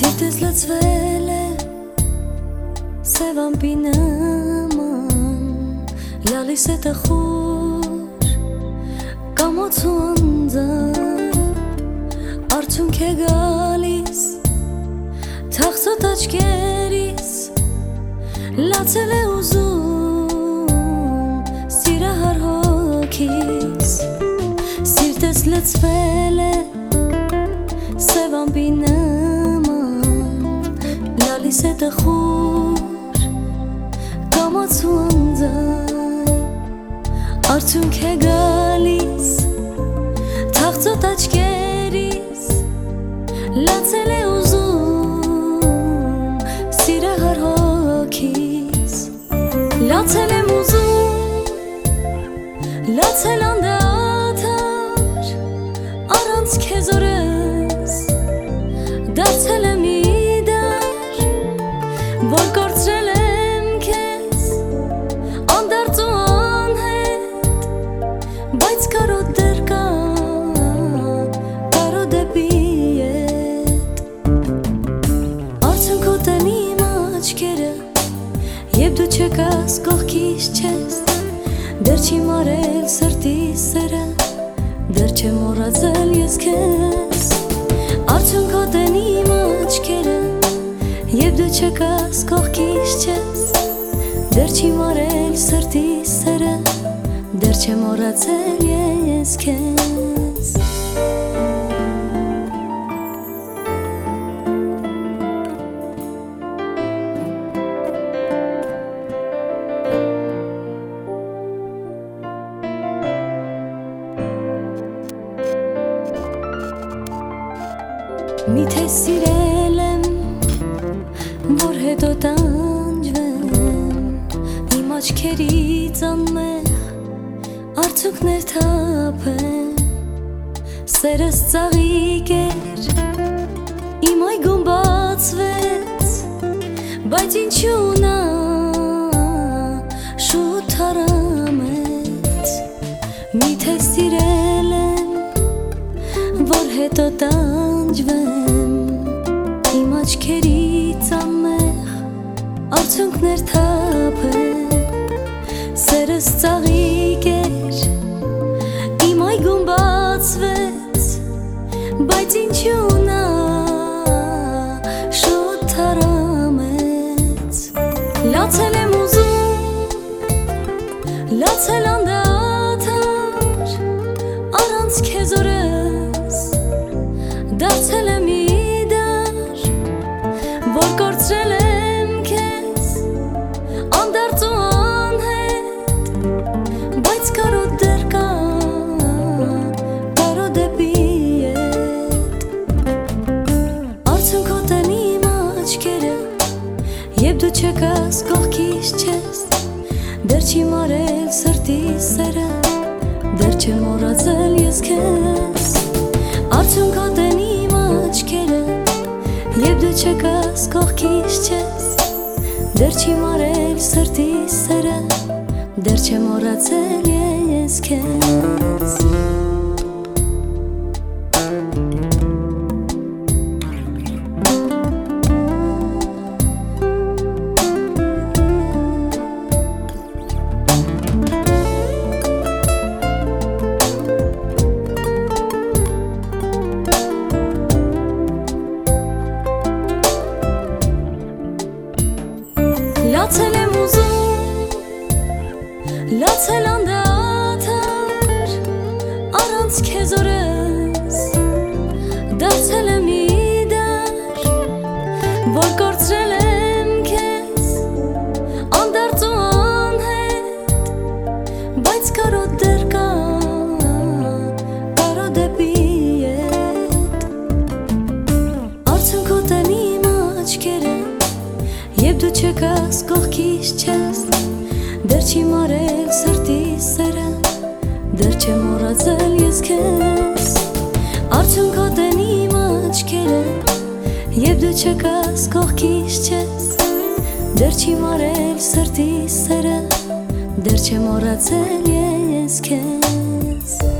Սիրտս լծվել է սևամպի նման լալիս է տխուր կամոցու անձան արդյունք է գալիս թախծոտ աչկերիս լացել է ուզում սիրահար հոգիս սիրտս լծվել լալիս է տխուր կամոցու անձան արդյունք է գալիս թախծոտ աչկերիս լացել է ուզում սիրահար հոգիս լացել եմ ուզում լացել որ կորցրել եմ քեզ անդարձ ու անհետ բայց կարո դեռ կա կարո դեպի ետ արդյունքոտ են իմ աչքերը Եվ դու չկաս կողքիս չես Դեր չի մարել սրտի սերը Դեր չեմ մոռացել ես քեզ Արդյունքոտ են իմ աչքերը Եվ դու չկաս կողքիս չես Դեր չի մարել սրտի սերը Դեր չեմ մոռացել ես քեզ Միթե սիրել եմ, որ հետո տանջվեմ Իմ աչքերից անմեղ արդյունքներ թափեմ Սերս ծաղիկ էր, իմ այգում բացվեց Բայց ինչու նա շուտ հարամեց Միթե սիրել եմ որ հետո տանջվեմ իմ աչքերից ամեղ արդյունքներ թափեմ սերս ծաղիկ էր իմ այգում բացվեց բայց ինչու նա շուտ հարամեց լացել եմ ուզում լացել անդադար առանց քեզ օրս դարձել եմ Եվ դու չկաս կողքիս չես Դեր չի մարել սրտի սերը Դեր չեմ մոռացել ես քեզ Արդյունքոտ են իմ աչքերը Եվ դու չկաս կողքիս չես Դեր չի մարել սրտի սերը Դեր չեմ մոռացել ես քեզ Եվ դու չկաս կողքիս չես Դեր չի մարել սրտի սերը Դեր չեմ մոռացել ես քեզ Արդյունքոտ են իմ աչքերը Եվ դու չկաս կողքիս չես Դեր չի մարել սրտի սերը Դեր չեմ մոռացել ես քեզ